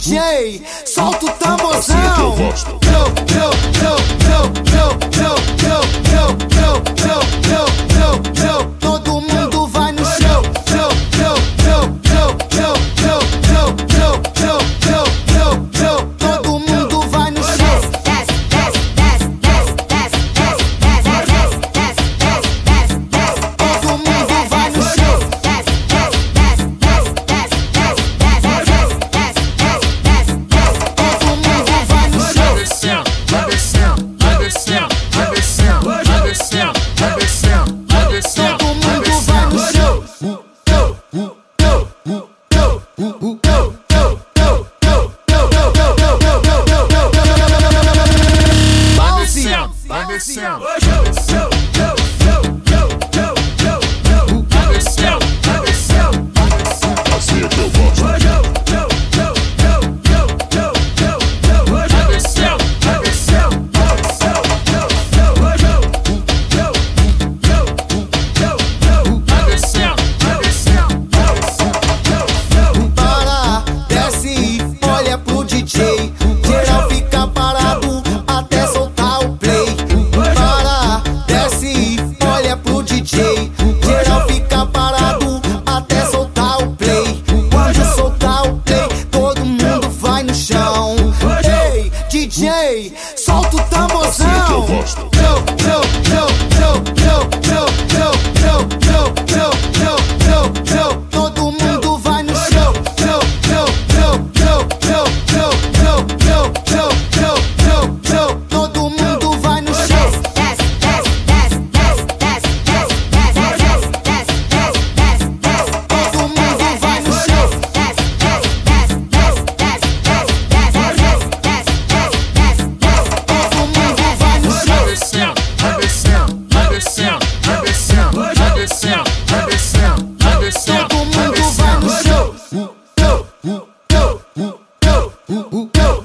DJ, solta o tamborzão. Assim é que eu gosto. Vai descendo, vai descendo. DJ, solta o tamborzão. Assim é que eu gosto. Ooh, ooh, go.